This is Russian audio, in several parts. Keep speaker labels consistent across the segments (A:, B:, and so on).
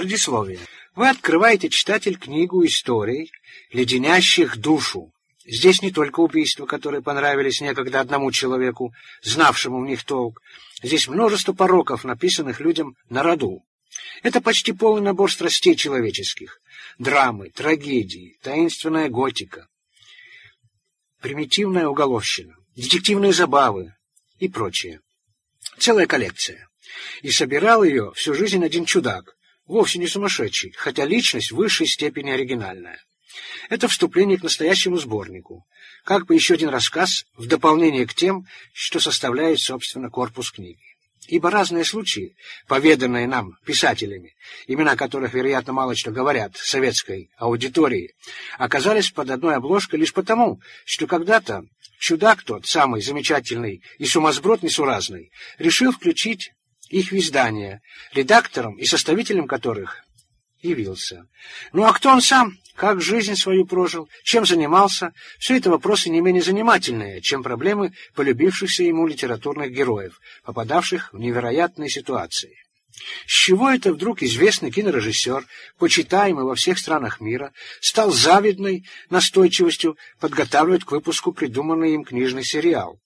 A: Предисловие. Вы открываете, читатель, книгу историй, леденящих душу. Здесь не только убийства, которые понравились некогда одному человеку, знавшему в них толк. Здесь множество пороков, написанных людям на роду. Это почти полный набор страстей человеческих. Драмы, трагедии, таинственная готика, примитивная уголовщина, детективные забавы и прочее. Целая коллекция. И собирал ее всю жизнь один чудак, вовсе не сумасшедший, хотя личность в высшей степени оригинальная. Это вступление к настоящему сборнику, как бы еще один рассказ в дополнение к тем, что составляет, собственно, корпус книги. Ибо разные случаи, поведанные нам писателями, имена которых, вероятно, мало что говорят советской аудитории, оказались под одной обложкой лишь потому, что когда-то чудак тот, самый замечательный и сумасброд несуразный, решил включить их в издание, редактором и составителем которых явился. Ну а кто он сам? Как жизнь свою прожил? Чем занимался? Все это вопросы не менее занимательные, чем проблемы полюбившихся ему литературных героев, попадавших в невероятные ситуации. С чего это вдруг известный кинорежиссер, почитаемый во всех странах мира, стал завидной настойчивостью подготавливать к выпуску придуманный им книжный сериал?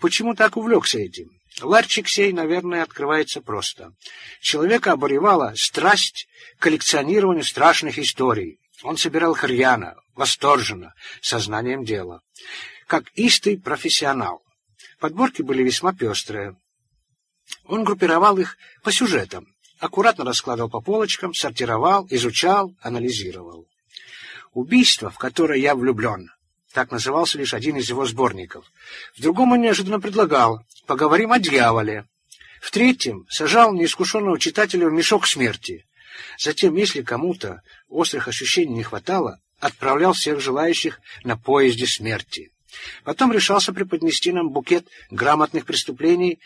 A: Почему так увлекся этим? Ларчик сей, наверное, открывается просто. Человека обуревала страсть к коллекционированию страшных историй. Он собирал их рьяно, восторженно, сознанием дела. Как истый профессионал. Подборки были весьма пестрые. Он группировал их по сюжетам, аккуратно раскладывал по полочкам, сортировал, изучал, анализировал. Убийство, в которое я влюблен, так назывался лишь один из его сборников. В другом он неожиданно предлагал «Поговорим о дьяволе». В третьем сажал неискушенного читателя в мешок смерти. Затем, если кому-то острых ощущений не хватало, отправлял всех желающих на поезде смерти. Потом решался преподнести нам букет грамотных преступлений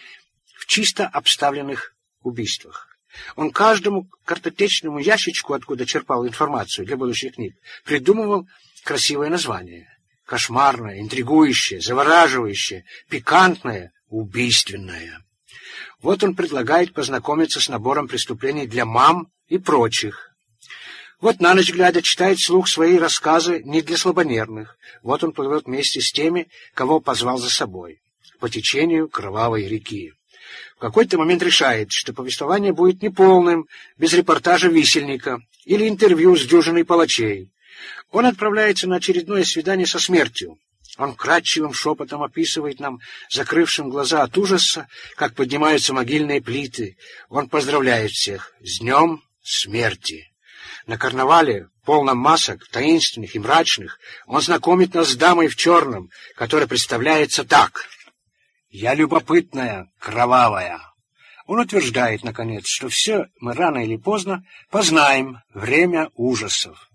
A: в чисто обставленных убийствах. Он каждому картотечному ящичку, откуда черпал информацию для будущих книг, придумывал красивое название кошмарное, интригующее, завораживающее, пикантное, убийственное. Вот он предлагает познакомиться с набором преступлений для мам и прочих. Вот на ночь глядя читает вслух свои рассказы не для слабонервных. Вот он плывет вместе с теми, кого позвал за собой, по течению кровавой реки. В какой-то момент решает, что повествование будет неполным, без репортажа висельника или интервью с дюжиной палачей. Он отправляется на очередное свидание со смертью. Он кратчевым шепотом описывает нам, закрывшим глаза от ужаса, как поднимаются могильные плиты. Он поздравляет всех с днем смерти. На карнавале, полном масок, таинственных и мрачных, он знакомит нас с дамой в черном, которая представляется так. «Я любопытная, кровавая». Он утверждает, наконец, что все мы рано или поздно познаем время ужасов.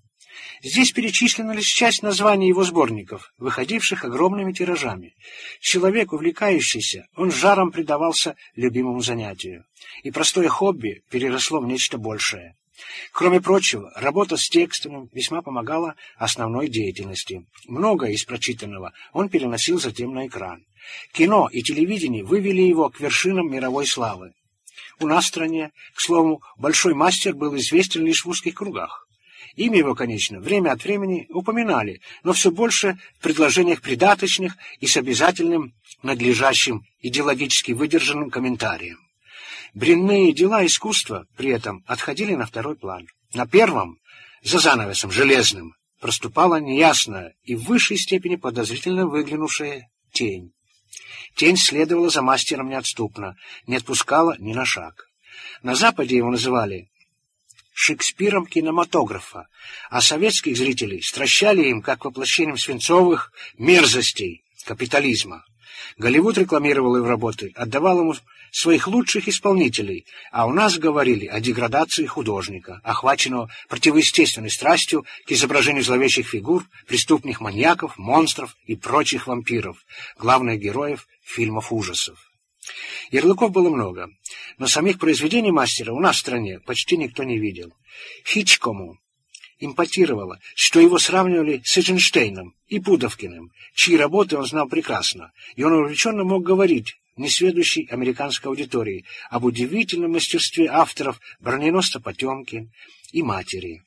A: Здесь перечислена лишь часть названий его сборников, выходивших огромными тиражами. Человек, увлекающийся, он жаром предавался любимому занятию. И простое хобби переросло в нечто большее. Кроме прочего, работа с текстом весьма помогала основной деятельности. Многое из прочитанного он переносил затем на экран. Кино и телевидение вывели его к вершинам мировой славы. У нас в стране, к слову, большой мастер был известен лишь в узких кругах. Имя его, конечно, время от времени упоминали, но все больше в предложениях придаточных и с обязательным, надлежащим, идеологически выдержанным комментарием. Бренные дела искусства при этом отходили на второй план. На первом, за занавесом железным, проступала неясная и в высшей степени подозрительно выглянувшая тень. Тень следовала за мастером неотступно, не отпускала ни на шаг. На Западе его называли Шекспиром кинематографа, а советских зрителей стращали им как воплощением свинцовых мерзостей капитализма. Голливуд рекламировал его работы, отдавал ему своих лучших исполнителей, а у нас говорили о деградации художника, охваченного противоестественной страстью к изображению зловещих фигур, преступных маньяков, монстров и прочих вампиров, главных героев фильмов ужасов. Ярлыков было много, но самих произведений мастера у нас в стране почти никто не видел. Хичкому импотировало, что его сравнивали с Эйзенштейном и Пудовкиным, чьи работы он знал прекрасно, и он увлеченно мог говорить несведущей американской аудитории об удивительном мастерстве авторов «Броненосца Потемкин» и «Матери».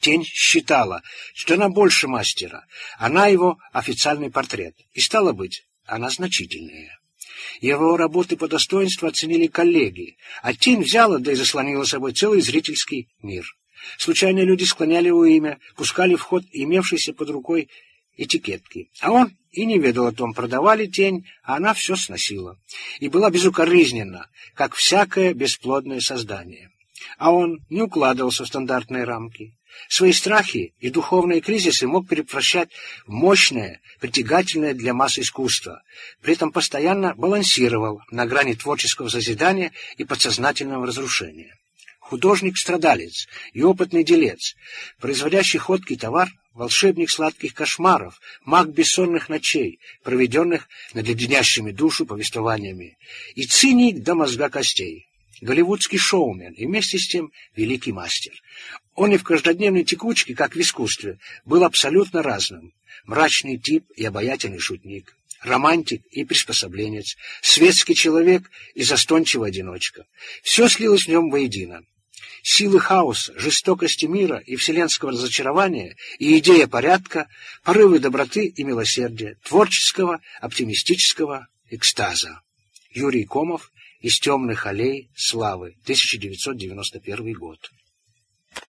A: Тень считала, что она больше мастера, она его официальный портрет, и, стало быть, она значительная. Его работы по достоинству оценили коллеги, а Тень взяла, да и заслонила собой целый зрительский мир. Случайные люди склоняли его имя, пускали в ход имевшиеся под рукой этикетки. А он и не ведал о том, продавали тень, а она все сносила. И была безукоризненна, как всякое бесплодное создание. А он не укладывался в стандартные рамки. Свои страхи и духовные кризисы мог превращать в мощное, притягательное для масс искусство, при этом постоянно балансировал на грани творческого созидания и подсознательного разрушения. Художник-страдалец и опытный делец, производящий ходкий товар, волшебник сладких кошмаров, маг бессонных ночей, проведенных над леденящими душу повествованиями, и циник до мозга костей, голливудский шоумен и вместе с тем великий мастер. Он и в каждодневной текучке, как в искусстве, был абсолютно разным. Мрачный тип и обаятельный шутник, романтик и приспособленец, светский человек и застончивый одиночка. Все слилось в нем воедино. Силы хаоса, жестокости мира и вселенского разочарования, и идея порядка, порывы доброты и милосердия, творческого, оптимистического экстаза. Юрий Комов из темных аллей славы, 1991 год.